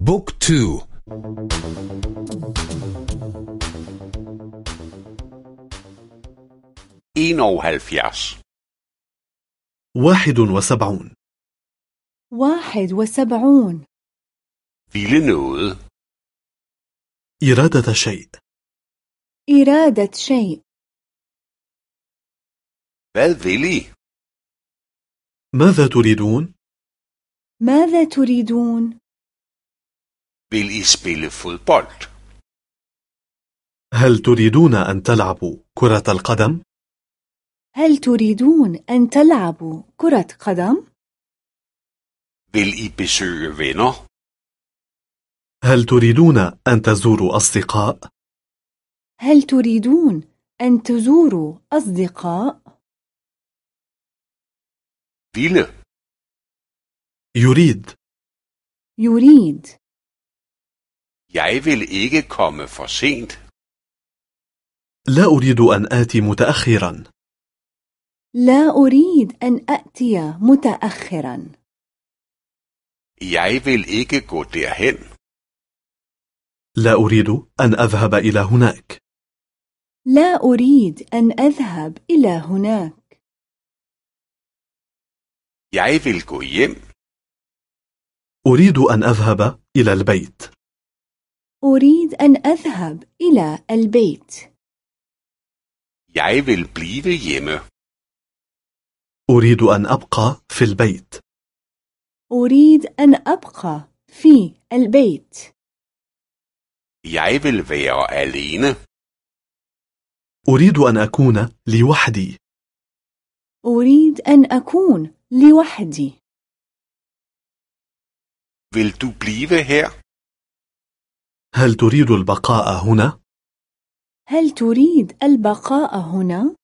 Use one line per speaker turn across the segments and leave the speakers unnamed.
بوك تو
واحد وسبعون
واحد وسبعون
Ville noget.
إرادة شيء
إرادة شيء
Hvad vil I?
ماذا تريدون؟
ماذا تريدون؟
Vil I spille fodbold?
هل تريدون أن تلعبوا كرة القدم؟
هل تريدون أن تلعبوا كرة قدم؟
Vil I besøge venner?
هل تريدون أن تزوروا أصدقاء؟
هل تريدون أن تزوروا أصدقاء؟
Ville.
يريد
يريد
Jeg vil ikke komme for sent.
لا أريد أن آتي متأخرا
لا أريد أن أأتي متأخرا
Jeg vil ikke gå derhen.
لا أريد أن أذهب إلى هناك
لا أريد أن أذهب إلى هناك
Jeg vil gå hjem.
أريد أن أذهب إلى البيت
أريد أن أذهب إلى البيت
Jeg vil blive hjemme.
أريد أن أبقى في البيت
أريد أن أبقى في البيت
Jeg vil være alene.
أريد أن أكون لوحدي
أريد أن أكون لوحدي
Vil du blive her?
هل تريد البقاء هنا؟
هل تريد البقاء هنا؟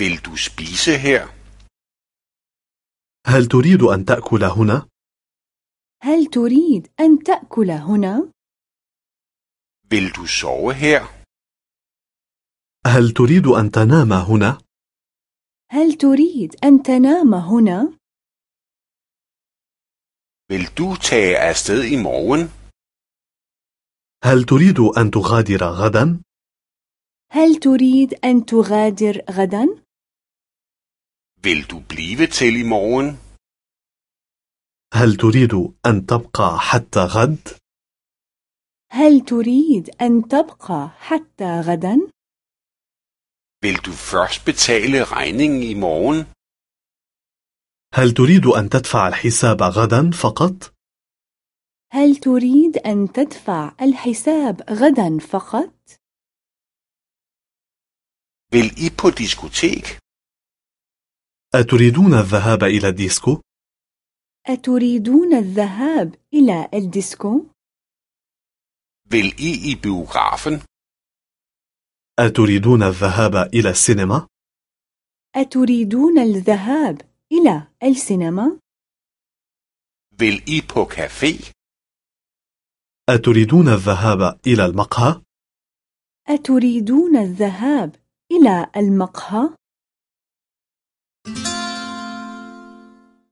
Vil du spise her?
هل تريد أن تأكل هنا؟
هل تريد أن تأكل هنا؟
Vil du sove her?
هل تريد أن تنام هنا؟
هل تريد أن تنام هنا؟
Vil du tage afsted i morgen?
هل تريد أن تغادر غدا؟
هل تريد أن تغادر غدا؟
Vil du blive til i morgen?
هل تريد أن تبقى حتى غد؟
هل تريد أن تبقى حتى غدا؟
Vil du først betale regningen i morgen?
هل تريد أن تدفع الحساب غدا فقط؟
هل تريد أن تدفع الحساب غدا فقط؟
Vil I på diskotek?
أتريدون الذهاب إلى الديسكو؟
أتريدون الذهاب إلى الديسكو؟
Vil I i biografen?
أتريدون الذهاب إلى السينما؟
أتريدون الذهاب إلى السينما؟
Vil I på café?
أتريدون الذهاب إلى المقهى؟
أتريدون الذهاب إلى المقهى؟